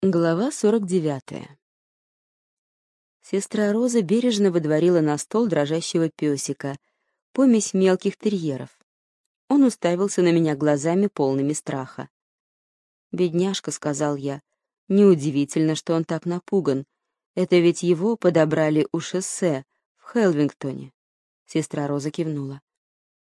Глава 49. Сестра Роза бережно выдворила на стол дрожащего песика, помесь мелких терьеров. Он уставился на меня глазами, полными страха. «Бедняжка», — сказал я, — «неудивительно, что он так напуган. Это ведь его подобрали у шоссе в Хелвингтоне». Сестра Роза кивнула.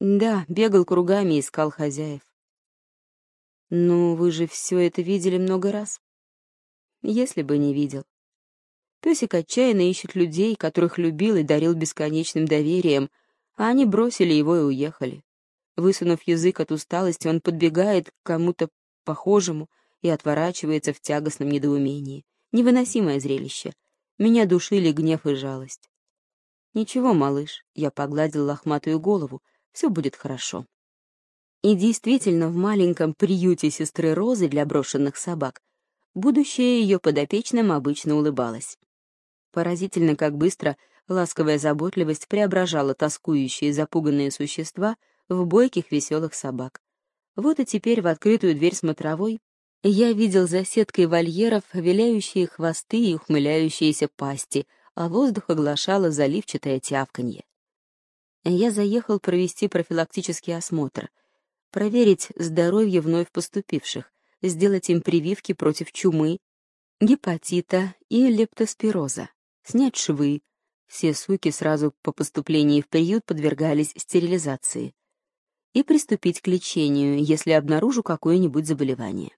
«Да, бегал кругами и искал хозяев». «Ну, вы же все это видели много раз?» Если бы не видел. Песик отчаянно ищет людей, которых любил и дарил бесконечным доверием, а они бросили его и уехали. Высунув язык от усталости, он подбегает к кому-то похожему и отворачивается в тягостном недоумении. Невыносимое зрелище. Меня душили гнев и жалость. «Ничего, малыш», — я погладил лохматую голову, — «все будет хорошо». И действительно, в маленьком приюте сестры Розы для брошенных собак будущее ее подопечным обычно улыбалось. Поразительно, как быстро ласковая заботливость преображала тоскующие запуганные существа в бойких веселых собак. Вот и теперь в открытую дверь смотровой я видел за сеткой вольеров виляющие хвосты и ухмыляющиеся пасти, а воздух оглашало заливчатое тявканье. Я заехал провести профилактический осмотр, проверить здоровье вновь поступивших, сделать им прививки против чумы, гепатита и лептоспироза, снять швы. Все суки сразу по поступлении в приют подвергались стерилизации. И приступить к лечению, если обнаружу какое-нибудь заболевание.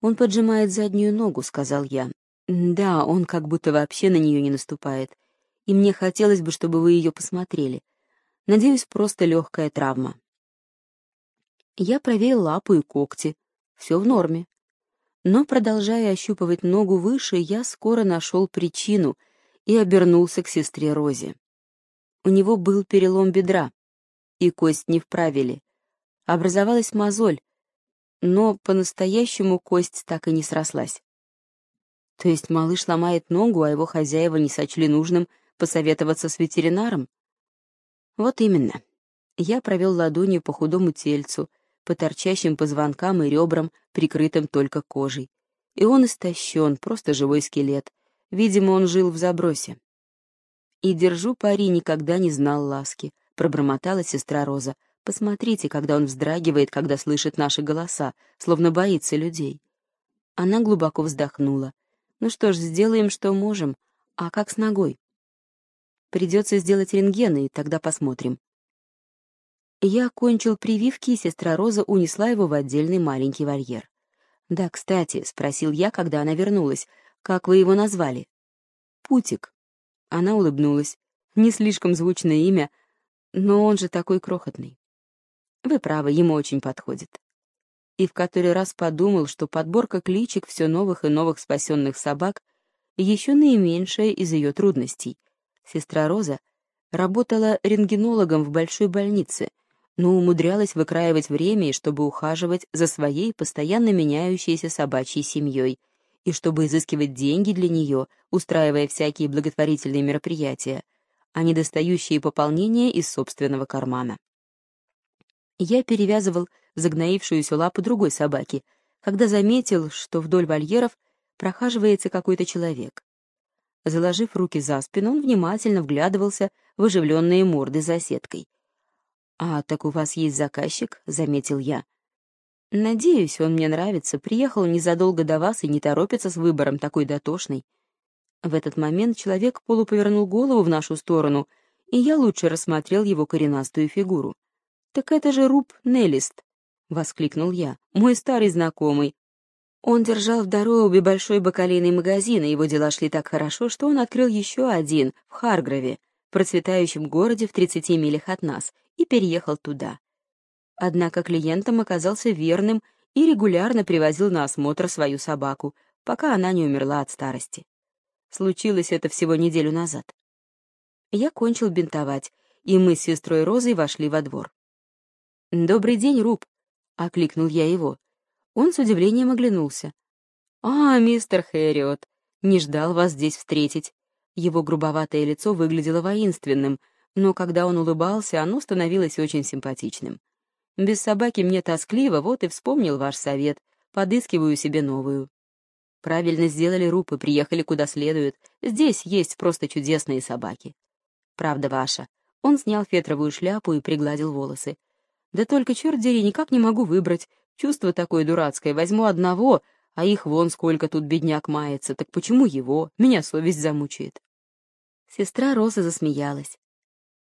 «Он поджимает заднюю ногу», — сказал я. «Да, он как будто вообще на нее не наступает. И мне хотелось бы, чтобы вы ее посмотрели. Надеюсь, просто легкая травма». Я проверил лапу и когти, все в норме. Но, продолжая ощупывать ногу выше, я скоро нашел причину и обернулся к сестре Розе. У него был перелом бедра, и кость не вправили. Образовалась мозоль, но по-настоящему кость так и не срослась. То есть малыш ломает ногу, а его хозяева не сочли нужным посоветоваться с ветеринаром? Вот именно. Я провел ладонью по худому тельцу, по торчащим позвонкам и ребрам, прикрытым только кожей. И он истощен, просто живой скелет. Видимо, он жил в забросе. «И держу пари, никогда не знал ласки», — пробормотала сестра Роза. «Посмотрите, когда он вздрагивает, когда слышит наши голоса, словно боится людей». Она глубоко вздохнула. «Ну что ж, сделаем, что можем. А как с ногой?» «Придется сделать рентген, и тогда посмотрим. Я окончил прививки, и сестра Роза унесла его в отдельный маленький вольер. «Да, кстати», — спросил я, когда она вернулась, — «как вы его назвали?» «Путик». Она улыбнулась. Не слишком звучное имя, но он же такой крохотный. Вы правы, ему очень подходит. И в который раз подумал, что подборка кличек все новых и новых спасенных собак еще наименьшая из ее трудностей. Сестра Роза работала рентгенологом в большой больнице — но умудрялась выкраивать время, чтобы ухаживать за своей постоянно меняющейся собачьей семьей, и чтобы изыскивать деньги для нее, устраивая всякие благотворительные мероприятия, а недостающие пополнения из собственного кармана. Я перевязывал загноившуюся лапу другой собаки, когда заметил, что вдоль вольеров прохаживается какой-то человек. Заложив руки за спину, он внимательно вглядывался в оживленные морды за сеткой. «А, так у вас есть заказчик?» — заметил я. «Надеюсь, он мне нравится. Приехал незадолго до вас и не торопится с выбором такой дотошный». В этот момент человек полуповернул голову в нашу сторону, и я лучше рассмотрел его коренастую фигуру. «Так это же Руб Неллист!» — воскликнул я. «Мой старый знакомый. Он держал в дороге большой бакалейный магазин, и его дела шли так хорошо, что он открыл еще один в Харгрове, процветающем городе в 30 милях от нас, и переехал туда. Однако клиентом оказался верным и регулярно привозил на осмотр свою собаку, пока она не умерла от старости. Случилось это всего неделю назад. Я кончил бинтовать, и мы с сестрой Розой вошли во двор. «Добрый день, Руб!» — окликнул я его. Он с удивлением оглянулся. «А, мистер Хэриот, не ждал вас здесь встретить». Его грубоватое лицо выглядело воинственным — но когда он улыбался, оно становилось очень симпатичным. Без собаки мне тоскливо, вот и вспомнил ваш совет, подыскиваю себе новую. Правильно сделали рупы, приехали куда следует. Здесь есть просто чудесные собаки. Правда ваша. Он снял фетровую шляпу и пригладил волосы. Да только, черт дери, никак не могу выбрать. Чувство такое дурацкое. Возьму одного, а их вон сколько тут бедняк мается. Так почему его? Меня совесть замучает. Сестра Роза засмеялась.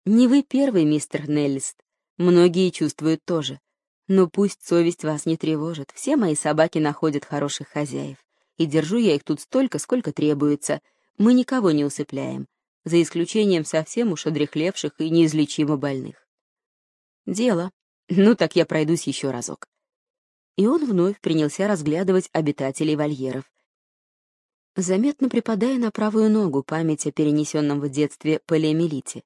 Не вы первый, мистер Неллист. Многие чувствуют тоже. Но пусть совесть вас не тревожит. Все мои собаки находят хороших хозяев. И держу я их тут столько, сколько требуется. Мы никого не усыпляем, за исключением совсем уж одрехлевших и неизлечимо больных. Дело. Ну так я пройдусь еще разок. И он вновь принялся разглядывать обитателей вольеров, заметно припадая на правую ногу память о перенесенном в детстве полиомиелите.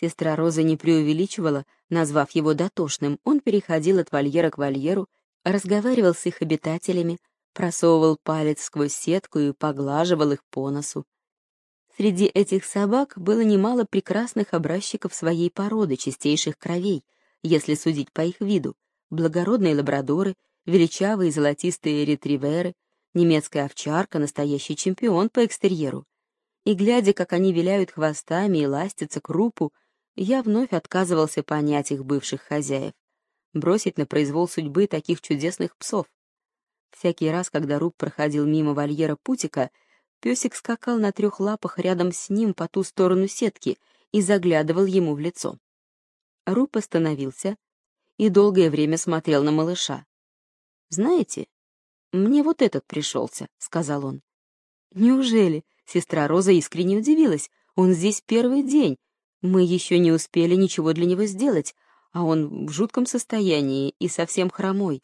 Сестра Роза не преувеличивала, назвав его дотошным, он переходил от вольера к вольеру, разговаривал с их обитателями, просовывал палец сквозь сетку и поглаживал их по носу. Среди этих собак было немало прекрасных образчиков своей породы чистейших кровей, если судить по их виду, благородные лабрадоры, величавые золотистые ретриверы, немецкая овчарка, настоящий чемпион по экстерьеру. И глядя, как они виляют хвостами и ластятся к рупу, я вновь отказывался понять их бывших хозяев, бросить на произвол судьбы таких чудесных псов. Всякий раз, когда Руб проходил мимо вольера Путика, песик скакал на трех лапах рядом с ним по ту сторону сетки и заглядывал ему в лицо. Руб остановился и долгое время смотрел на малыша. «Знаете, мне вот этот пришелся», — сказал он. «Неужели?» — сестра Роза искренне удивилась. «Он здесь первый день. Мы еще не успели ничего для него сделать, а он в жутком состоянии и совсем хромой.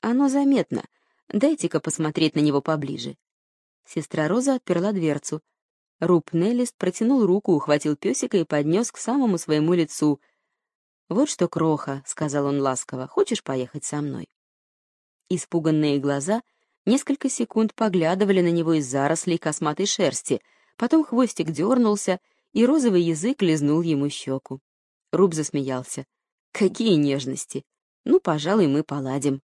Оно заметно. Дайте-ка посмотреть на него поближе. Сестра Роза отперла дверцу. Руб Неллист протянул руку, ухватил песика и поднес к самому своему лицу. «Вот что, Кроха», — сказал он ласково, — «хочешь поехать со мной?» Испуганные глаза несколько секунд поглядывали на него из зарослей косматой шерсти, потом хвостик дернулся, и розовый язык лизнул ему щеку. Руб засмеялся. «Какие нежности! Ну, пожалуй, мы поладим».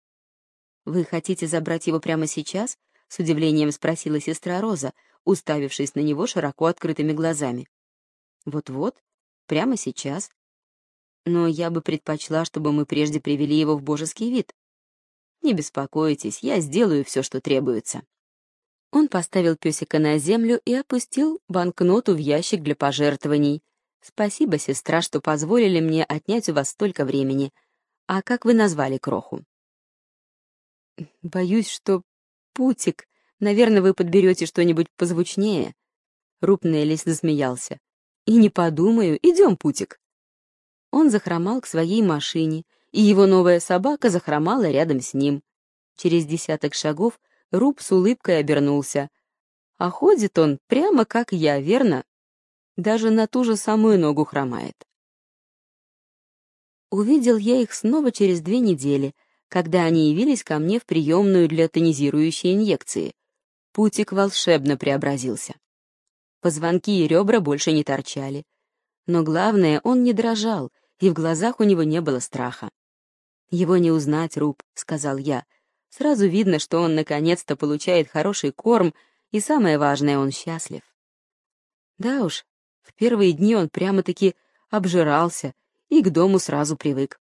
«Вы хотите забрать его прямо сейчас?» — с удивлением спросила сестра Роза, уставившись на него широко открытыми глазами. «Вот-вот, прямо сейчас. Но я бы предпочла, чтобы мы прежде привели его в божеский вид. Не беспокойтесь, я сделаю все, что требуется». Он поставил песика на землю и опустил банкноту в ящик для пожертвований. «Спасибо, сестра, что позволили мне отнять у вас столько времени. А как вы назвали кроху?» Боюсь, что путик. Наверное, вы подберете что-нибудь позвучнее. Руб Неллис засмеялся. И не подумаю, идем, путик. Он захромал к своей машине, и его новая собака захромала рядом с ним. Через десяток шагов Руб с улыбкой обернулся. А ходит он прямо как я, верно? Даже на ту же самую ногу хромает. Увидел я их снова через две недели, когда они явились ко мне в приемную для тонизирующей инъекции. Путик волшебно преобразился. Позвонки и ребра больше не торчали. Но главное, он не дрожал, и в глазах у него не было страха. «Его не узнать, Руб», — сказал я. «Сразу видно, что он наконец-то получает хороший корм, и самое важное, он счастлив». Да уж, в первые дни он прямо-таки обжирался и к дому сразу привык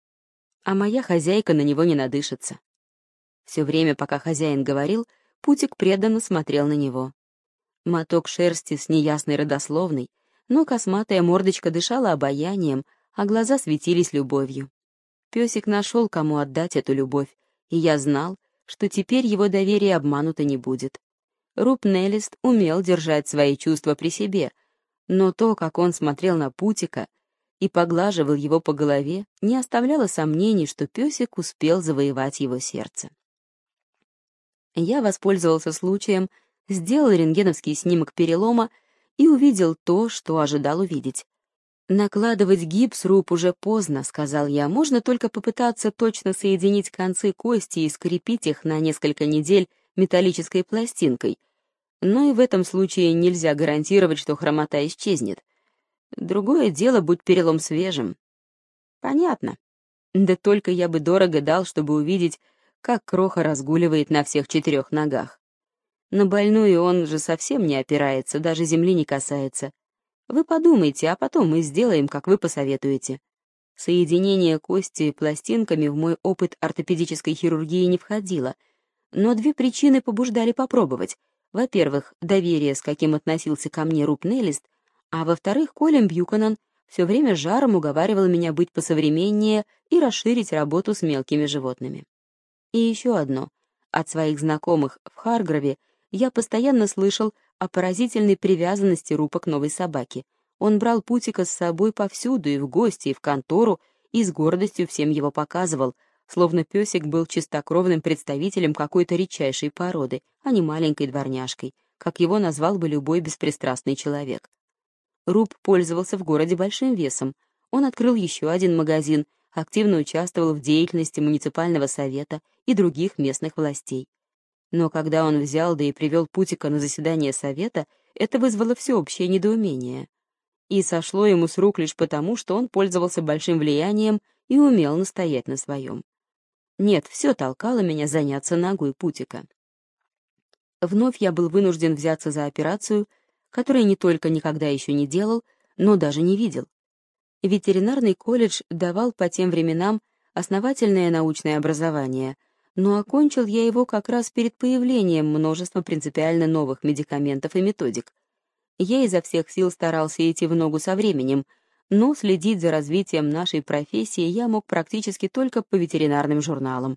а моя хозяйка на него не надышится. Все время, пока хозяин говорил, Путик преданно смотрел на него. Моток шерсти с неясной родословной, но косматая мордочка дышала обаянием, а глаза светились любовью. Песик нашел, кому отдать эту любовь, и я знал, что теперь его доверие обмануто не будет. Руб Неллист умел держать свои чувства при себе, но то, как он смотрел на Путика, и поглаживал его по голове, не оставляло сомнений, что песик успел завоевать его сердце. Я воспользовался случаем, сделал рентгеновский снимок перелома и увидел то, что ожидал увидеть. «Накладывать гипс руб уже поздно», — сказал я. «Можно только попытаться точно соединить концы кости и скрепить их на несколько недель металлической пластинкой. Но и в этом случае нельзя гарантировать, что хромота исчезнет. Другое дело, будь перелом свежим. Понятно. Да только я бы дорого дал, чтобы увидеть, как кроха разгуливает на всех четырех ногах. На больную он же совсем не опирается, даже земли не касается. Вы подумайте, а потом мы сделаем, как вы посоветуете. Соединение кости пластинками в мой опыт ортопедической хирургии не входило, но две причины побуждали попробовать. Во-первых, доверие, с каким относился ко мне Руб Неллист, а во-вторых, Колин Бьюканан все время жаром уговаривал меня быть посовременнее и расширить работу с мелкими животными. И еще одно. От своих знакомых в Харгрове я постоянно слышал о поразительной привязанности Рупа к новой собаке. Он брал Путика с собой повсюду, и в гости, и в контору, и с гордостью всем его показывал, словно песик был чистокровным представителем какой-то редчайшей породы, а не маленькой дворняжкой, как его назвал бы любой беспристрастный человек. Руб пользовался в городе большим весом. Он открыл еще один магазин, активно участвовал в деятельности муниципального совета и других местных властей. Но когда он взял да и привел Путика на заседание совета, это вызвало всеобщее недоумение. И сошло ему с рук лишь потому, что он пользовался большим влиянием и умел настоять на своем. Нет, все толкало меня заняться ногой Путика. Вновь я был вынужден взяться за операцию, которую не только никогда еще не делал, но даже не видел. Ветеринарный колледж давал по тем временам основательное научное образование — но окончил я его как раз перед появлением множества принципиально новых медикаментов и методик. Я изо всех сил старался идти в ногу со временем, но следить за развитием нашей профессии я мог практически только по ветеринарным журналам.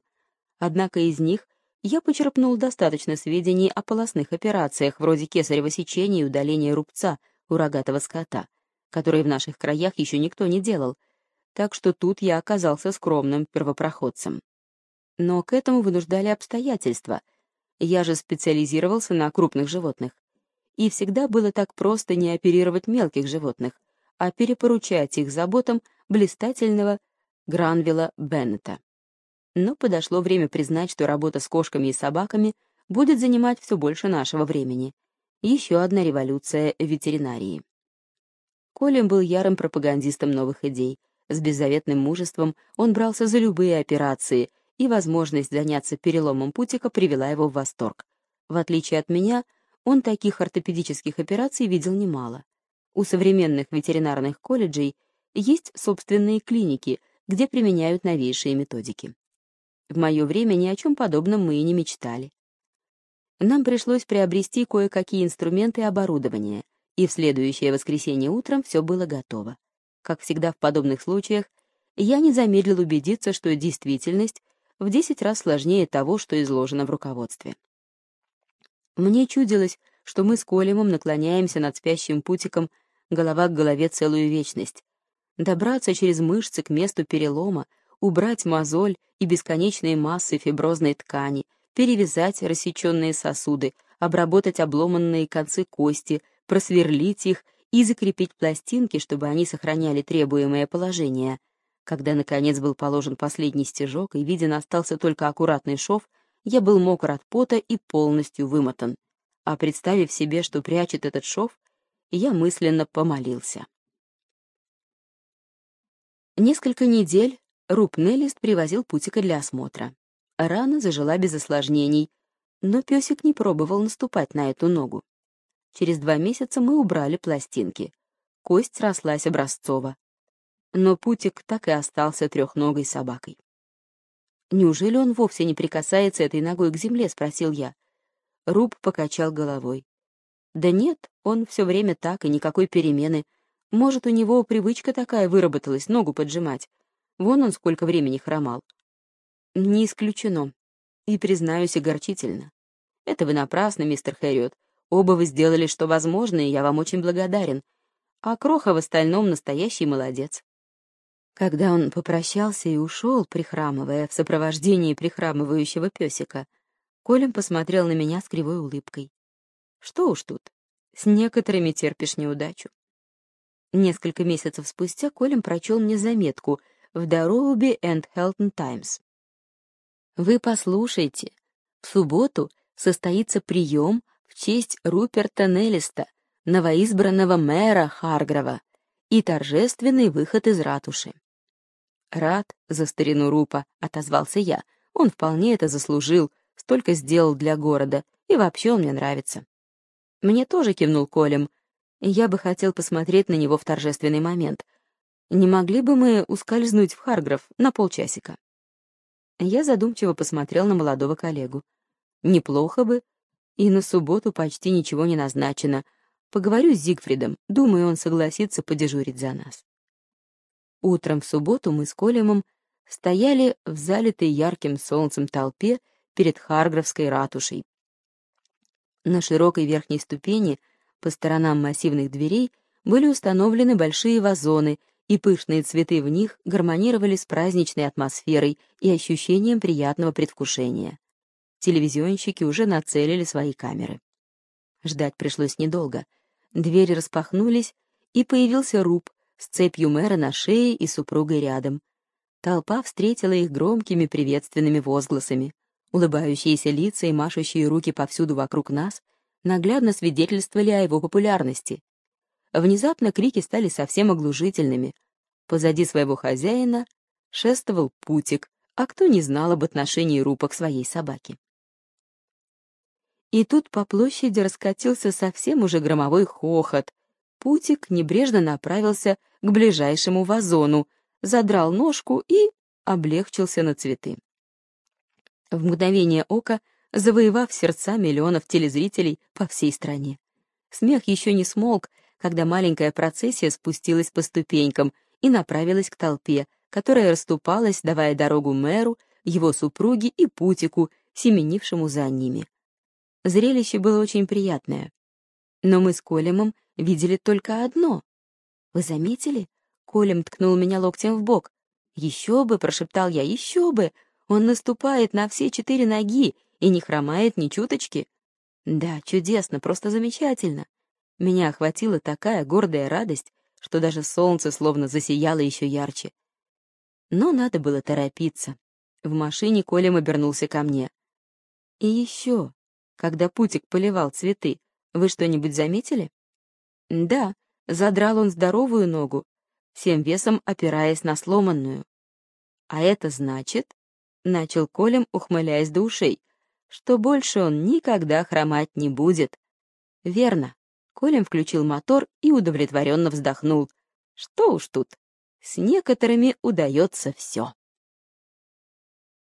Однако из них я почерпнул достаточно сведений о полостных операциях, вроде кесарево сечения и удаления рубца у рогатого скота, которые в наших краях еще никто не делал, так что тут я оказался скромным первопроходцем. Но к этому вынуждали обстоятельства. Я же специализировался на крупных животных. И всегда было так просто не оперировать мелких животных, а перепоручать их заботам блистательного Гранвилла Беннета. Но подошло время признать, что работа с кошками и собаками будет занимать все больше нашего времени. Еще одна революция ветеринарии. Колин был ярым пропагандистом новых идей. С беззаветным мужеством он брался за любые операции — и возможность заняться переломом путика привела его в восторг. В отличие от меня, он таких ортопедических операций видел немало. У современных ветеринарных колледжей есть собственные клиники, где применяют новейшие методики. В мое время ни о чем подобном мы и не мечтали. Нам пришлось приобрести кое-какие инструменты и оборудование, и в следующее воскресенье утром все было готово. Как всегда в подобных случаях, я не замедлил убедиться, что действительность в 10 раз сложнее того, что изложено в руководстве. Мне чудилось, что мы с Колемом наклоняемся над спящим путиком голова к голове целую вечность. Добраться через мышцы к месту перелома, убрать мозоль и бесконечные массы фиброзной ткани, перевязать рассеченные сосуды, обработать обломанные концы кости, просверлить их и закрепить пластинки, чтобы они сохраняли требуемое положение — когда, наконец, был положен последний стежок и виден остался только аккуратный шов, я был мокр от пота и полностью вымотан. А представив себе, что прячет этот шов, я мысленно помолился. Несколько недель Руб Неллист привозил Путика для осмотра. Рана зажила без осложнений, но песик не пробовал наступать на эту ногу. Через два месяца мы убрали пластинки. Кость срослась образцово но Путик так и остался трехногой собакой. «Неужели он вовсе не прикасается этой ногой к земле?» — спросил я. Руб покачал головой. «Да нет, он все время так, и никакой перемены. Может, у него привычка такая выработалась, ногу поджимать. Вон он сколько времени хромал». «Не исключено. И, признаюсь, огорчительно. Это вы напрасно, мистер Хэрриот. Оба вы сделали, что возможно, и я вам очень благодарен. А Кроха в остальном настоящий молодец. Когда он попрощался и ушел, прихрамывая в сопровождении прихрамывающего песика, Колем посмотрел на меня с кривой улыбкой. Что уж тут, с некоторыми терпишь неудачу. Несколько месяцев спустя Колем прочел мне заметку в Дороуби энд Хелтон Таймс. Вы послушайте, в субботу состоится прием в честь Руперта Неллиста, новоизбранного мэра Харгрова, и торжественный выход из ратуши. «Рад за старину Рупа», — отозвался я. «Он вполне это заслужил, столько сделал для города, И вообще он мне нравится. Мне тоже кивнул Колем, я бы хотел посмотреть на него в торжественный момент. Не могли бы мы ускользнуть в Харгров на полчасика? Я задумчиво посмотрел на молодого коллегу. Неплохо бы. И на субботу почти ничего не назначено. Поговорю с Зигфридом, думаю, он согласится подежурить за нас. Утром в субботу мы с Колемом стояли в залитой ярким солнцем толпе перед Харгровской ратушей. На широкой верхней ступени, по сторонам массивных дверей, были установлены большие вазоны, и пышные цветы в них гармонировали с праздничной атмосферой и ощущением приятного предвкушения. Телевизионщики уже нацелили свои камеры. Ждать пришлось недолго. Двери распахнулись, и появился Руб с цепью мэра на шее и супругой рядом. Толпа встретила их громкими приветственными возгласами. Улыбающиеся лица и машущие руки повсюду вокруг нас наглядно свидетельствовали о его популярности. Внезапно крики стали совсем оглушительными. Позади своего хозяина шествовал Путик, а кто не знал об отношении Рупа к своей собаке. И тут по площади раскатился совсем уже громовой хохот. Путик небрежно направился к ближайшему вазону, задрал ножку и облегчился на цветы. В мгновение ока завоевав сердца миллионов телезрителей по всей стране. Смех еще не смолк, когда маленькая процессия спустилась по ступенькам и направилась к толпе, которая расступалась, давая дорогу мэру, его супруге и Путику, семенившему за ними. Зрелище было очень приятное. Но мы с Колемом видели только одно. Вы заметили? Колем ткнул меня локтем в бок. «Еще бы!» — прошептал я. «Еще бы! Он наступает на все четыре ноги и не хромает ни чуточки. Да, чудесно, просто замечательно. Меня охватила такая гордая радость, что даже солнце словно засияло еще ярче. Но надо было торопиться. В машине Колем обернулся ко мне. И еще, когда Путик поливал цветы, вы что-нибудь заметили? Да, задрал он здоровую ногу, всем весом опираясь на сломанную. А это значит, начал Колем, ухмыляясь до ушей, что больше он никогда хромать не будет. Верно. Колем включил мотор и удовлетворенно вздохнул. Что уж тут, с некоторыми удается все.